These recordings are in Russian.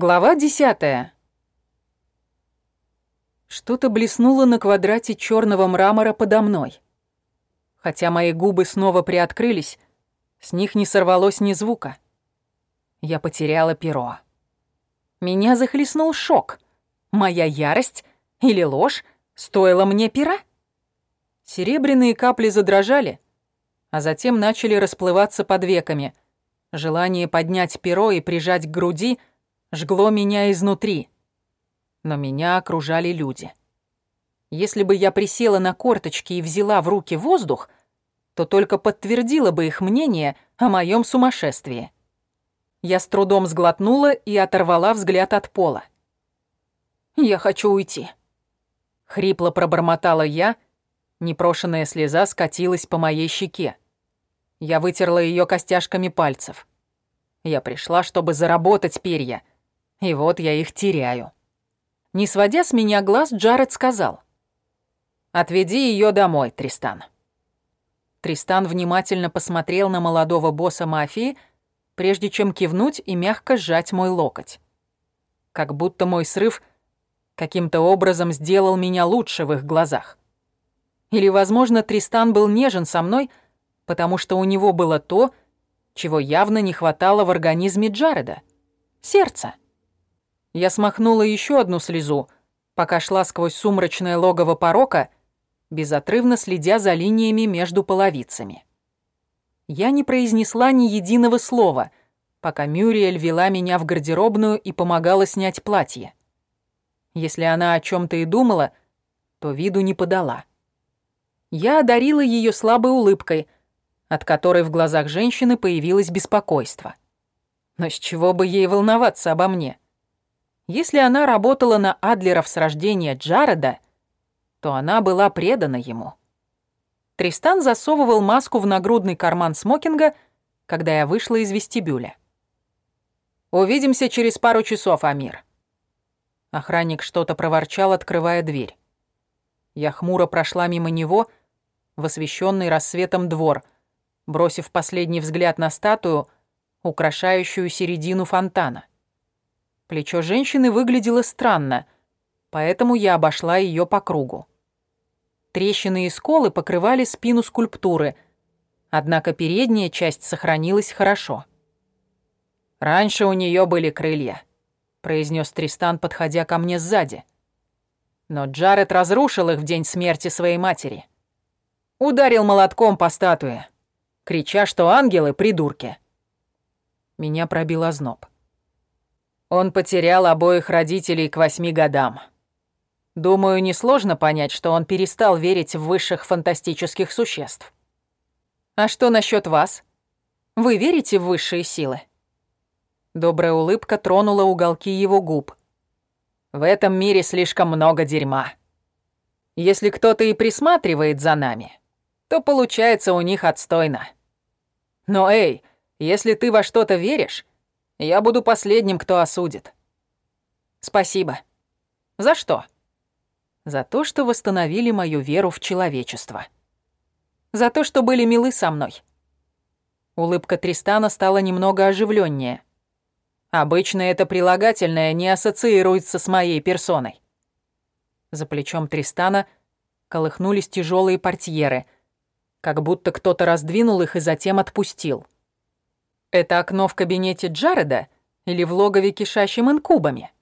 Глава десятая. Что-то блеснуло на квадрате черного мрамора подо мной. Хотя мои губы снова приоткрылись, с них не сорвалось ни звука. Я потеряла перо. Меня захлестнул шок. Моя ярость или ложь стоила мне пера? Серебряные капли задрожали, а затем начали расплываться под веками. Желание поднять перо и прижать к груди жгло меня изнутри. Но меня окружали люди. Если бы я присела на корточки и взяла в руки воздух, то только подтвердила бы их мнение о моем сумасшествии. Я с трудом сглотнула и оторвала взгляд от пола. «Я хочу уйти», — хрипло пробормотала я, непрошенная слеза скатилась по моей щеке. Я вытерла ее костяшками пальцев. Я пришла, чтобы заработать перья, и вот я их теряю. Не сводя с меня глаз, Джаред сказал. «Отведи ее домой, Тристан». Тристан внимательно посмотрел на молодого босса мафии, прежде чем кивнуть и мягко сжать мой локоть. Как будто мой срыв каким-то образом сделал меня лучше в их глазах. Или, возможно, Тристан был нежен со мной, потому что у него было то, чего явно не хватало в организме Джареда — сердце. Я смахнула еще одну слезу, пока шла сквозь сумрачное логово порока — безотрывно следя за линиями между половицами. Я не произнесла ни единого слова, пока Мюриэль вела меня в гардеробную и помогала снять платье. Если она о чем то и думала, то виду не подала. Я одарила ее слабой улыбкой, от которой в глазах женщины появилось беспокойство. Но с чего бы ей волноваться обо мне? Если она работала на Адлеров с рождения Джареда, то она была предана ему. Тристан засовывал маску в нагрудный карман смокинга, когда я вышла из вестибюля. «Увидимся через пару часов, Амир». Охранник что-то проворчал, открывая дверь. Я хмуро прошла мимо него в освещенный рассветом двор, бросив последний взгляд на статую, украшающую середину фонтана. Плечо женщины выглядело странно — поэтому я обошла ее по кругу. Трещины и сколы покрывали спину скульптуры, однако передняя часть сохранилась хорошо. «Раньше у нее были крылья», — произнес Тристан, подходя ко мне сзади. Но Джаред разрушил их в день смерти своей матери. Ударил молотком по статуе, крича, что ангелы — придурки. Меня пробил озноб. Он потерял обоих родителей к восьми годам. Думаю, несложно понять, что он перестал верить в высших фантастических существ. А что насчет вас? Вы верите в высшие силы? Добрая улыбка тронула уголки его губ. В этом мире слишком много дерьма. Если кто-то и присматривает за нами, то получается у них отстойно. Но эй, если ты во что-то веришь, я буду последним, кто осудит. Спасибо. За что? За то, что восстановили мою веру в человечество. За то, что были милы со мной. Улыбка Тристана стала немного оживленнее. Обычно это прилагательное не ассоциируется с моей персоной. За плечом Тристана колыхнулись тяжелые портьеры, как будто кто-то раздвинул их и затем отпустил. Это окно в кабинете Джареда или в логове кишащим инкубами?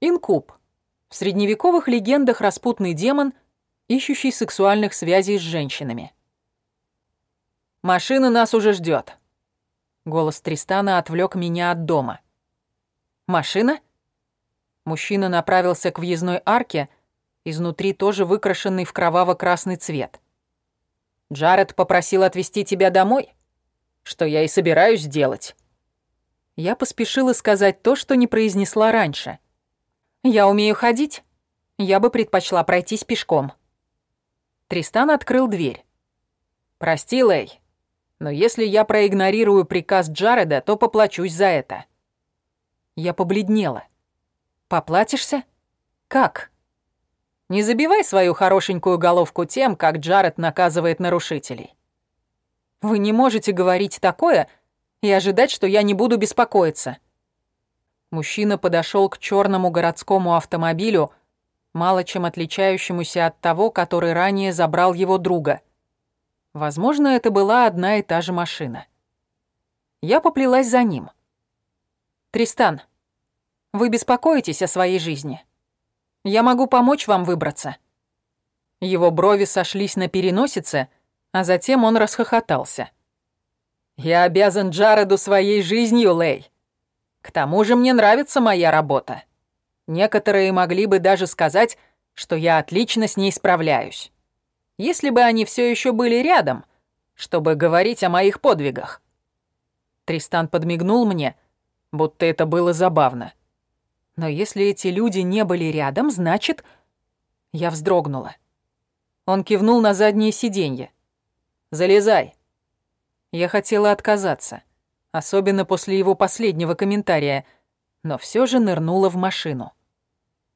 Инкуб — в средневековых легендах распутный демон, ищущий сексуальных связей с женщинами. «Машина нас уже ждет. Голос Тристана отвлек меня от дома. «Машина?» Мужчина направился к въездной арке, изнутри тоже выкрашенный в кроваво-красный цвет. «Джаред попросил отвезти тебя домой?» «Что я и собираюсь делать». Я поспешила сказать то, что не произнесла раньше. «Я умею ходить. Я бы предпочла пройтись пешком». Тристан открыл дверь. «Прости, Лэй, но если я проигнорирую приказ Джареда, то поплачусь за это». Я побледнела. «Поплатишься? Как?» «Не забивай свою хорошенькую головку тем, как Джаред наказывает нарушителей. Вы не можете говорить такое и ожидать, что я не буду беспокоиться. Мужчина подошел к черному городскому автомобилю, мало чем отличающемуся от того, который ранее забрал его друга. Возможно, это была одна и та же машина. Я поплелась за ним. «Тристан, вы беспокоитесь о своей жизни. Я могу помочь вам выбраться». Его брови сошлись на переносице, а затем он расхохотался. «Я обязан Джареду своей жизнью, Лей. К тому же мне нравится моя работа. Некоторые могли бы даже сказать, что я отлично с ней справляюсь. Если бы они все еще были рядом, чтобы говорить о моих подвигах. Тристан подмигнул мне, будто это было забавно. Но если эти люди не были рядом, значит... Я вздрогнула. Он кивнул на заднее сиденье. «Залезай». Я хотела отказаться особенно после его последнего комментария, но все же нырнула в машину.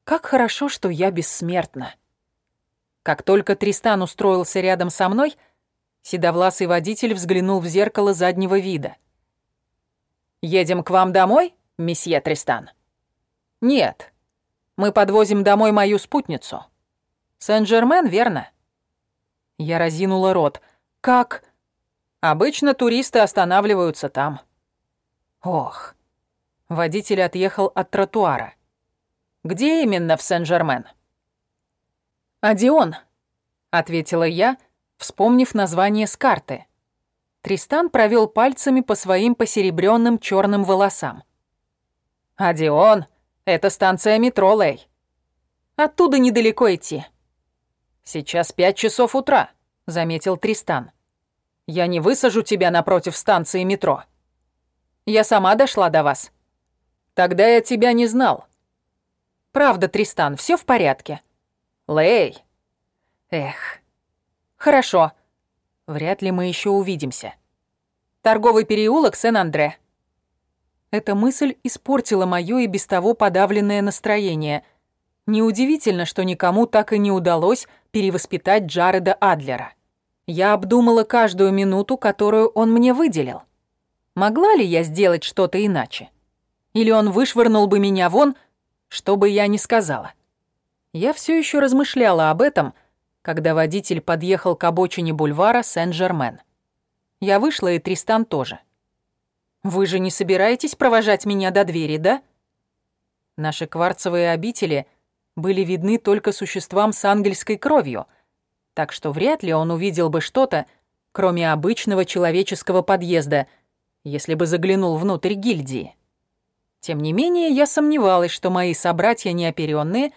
Как хорошо, что я бессмертна. Как только Тристан устроился рядом со мной, седовласый водитель взглянул в зеркало заднего вида. «Едем к вам домой, месье Тристан?» «Нет. Мы подвозим домой мою спутницу. Сен-Жермен, верно?» Я разинула рот. «Как?» «Обычно туристы останавливаются там». Ох. Водитель отъехал от тротуара. Где именно в Сен-Жермен? «Одион», — ответила я, вспомнив название с карты. Тристан провел пальцами по своим посеребренным черным волосам. «Одион — это станция метро, Лэй. Оттуда недалеко идти». «Сейчас пять часов утра», — заметил Тристан. «Я не высажу тебя напротив станции метро». Я сама дошла до вас. Тогда я тебя не знал. Правда, Тристан, все в порядке? Лей. Эх. Хорошо. Вряд ли мы еще увидимся. Торговый переулок Сен-Андре. Эта мысль испортила моё и без того подавленное настроение. Неудивительно, что никому так и не удалось перевоспитать Джареда Адлера. Я обдумала каждую минуту, которую он мне выделил. Могла ли я сделать что-то иначе? Или он вышвырнул бы меня вон, что бы я ни сказала? Я все еще размышляла об этом, когда водитель подъехал к обочине бульвара Сен-Жермен. Я вышла, и Тристан тоже. «Вы же не собираетесь провожать меня до двери, да?» Наши кварцевые обители были видны только существам с ангельской кровью, так что вряд ли он увидел бы что-то, кроме обычного человеческого подъезда — если бы заглянул внутрь гильдии. Тем не менее, я сомневалась, что мои собратья неоперенные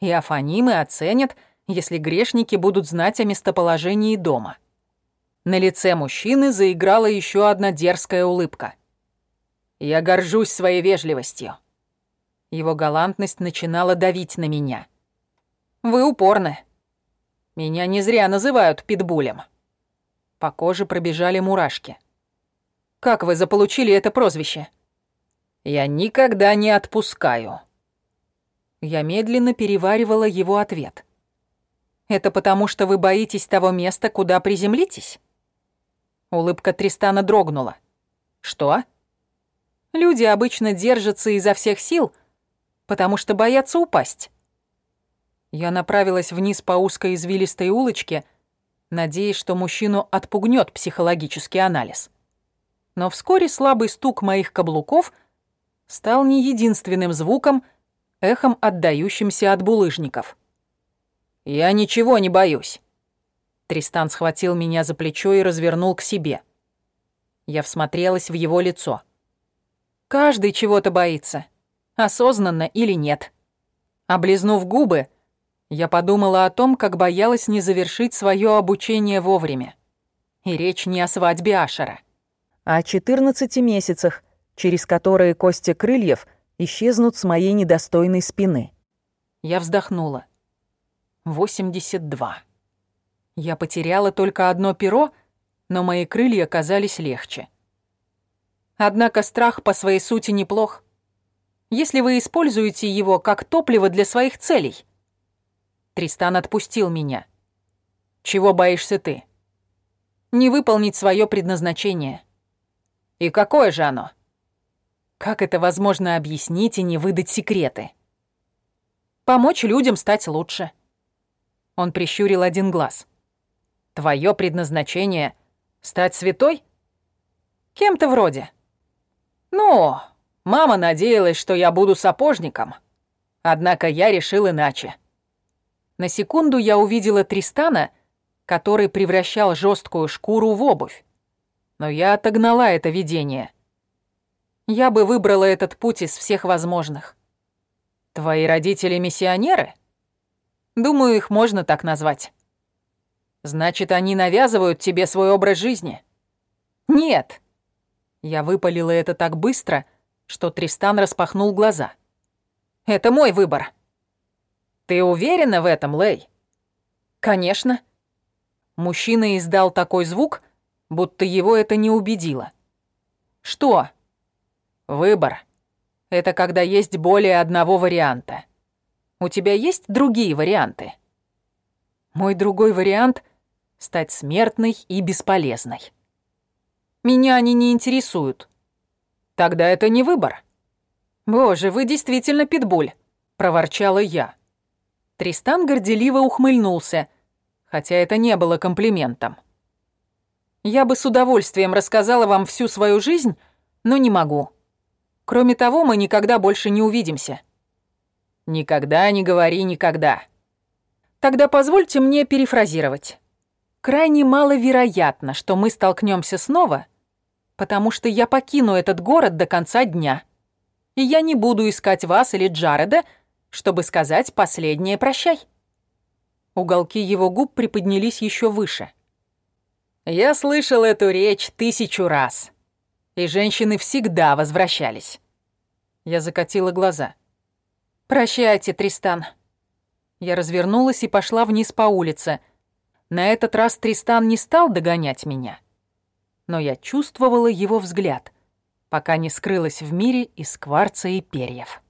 и афанимы оценят, если грешники будут знать о местоположении дома. На лице мужчины заиграла еще одна дерзкая улыбка. «Я горжусь своей вежливостью». Его галантность начинала давить на меня. «Вы упорны. Меня не зря называют питбулем». По коже пробежали мурашки. Как вы заполучили это прозвище?» «Я никогда не отпускаю». Я медленно переваривала его ответ. «Это потому, что вы боитесь того места, куда приземлитесь?» Улыбка Тристана дрогнула. «Что?» «Люди обычно держатся изо всех сил, потому что боятся упасть». Я направилась вниз по узкой извилистой улочке, надеясь, что мужчину отпугнет психологический анализ но вскоре слабый стук моих каблуков стал не единственным звуком, эхом отдающимся от булыжников. «Я ничего не боюсь». Тристан схватил меня за плечо и развернул к себе. Я всмотрелась в его лицо. «Каждый чего-то боится, осознанно или нет». Облизнув губы, я подумала о том, как боялась не завершить свое обучение вовремя. И речь не о свадьбе Ашера о 14 месяцах, через которые кости крыльев исчезнут с моей недостойной спины. Я вздохнула. 82. Я потеряла только одно перо, но мои крылья казались легче. Однако страх по своей сути неплох. Если вы используете его как топливо для своих целей. Тристан отпустил меня. Чего боишься ты? Не выполнить свое предназначение. И какое же оно? Как это возможно объяснить и не выдать секреты? Помочь людям стать лучше. Он прищурил один глаз. Твое предназначение — стать святой? Кем-то вроде. Ну, мама надеялась, что я буду сапожником. Однако я решил иначе. На секунду я увидела Тристана, который превращал жесткую шкуру в обувь. Но я отогнала это видение. Я бы выбрала этот путь из всех возможных. Твои родители миссионеры? Думаю, их можно так назвать. Значит, они навязывают тебе свой образ жизни? Нет. Я выпалила это так быстро, что Тристан распахнул глаза. Это мой выбор. Ты уверена в этом, Лей? Конечно. Мужчина издал такой звук, будто его это не убедило. Что? Выбор. Это когда есть более одного варианта. У тебя есть другие варианты? Мой другой вариант — стать смертной и бесполезной. Меня они не интересуют. Тогда это не выбор. Боже, вы действительно питбуль, проворчала я. Тристан горделиво ухмыльнулся, хотя это не было комплиментом. Я бы с удовольствием рассказала вам всю свою жизнь, но не могу. Кроме того, мы никогда больше не увидимся. Никогда не говори никогда. Тогда позвольте мне перефразировать. Крайне маловероятно, что мы столкнемся снова, потому что я покину этот город до конца дня. И я не буду искать вас или Джареда, чтобы сказать последнее прощай. Уголки его губ приподнялись еще выше. Я слышал эту речь тысячу раз. И женщины всегда возвращались. Я закатила глаза. «Прощайте, Тристан». Я развернулась и пошла вниз по улице. На этот раз Тристан не стал догонять меня. Но я чувствовала его взгляд, пока не скрылась в мире из кварца и перьев.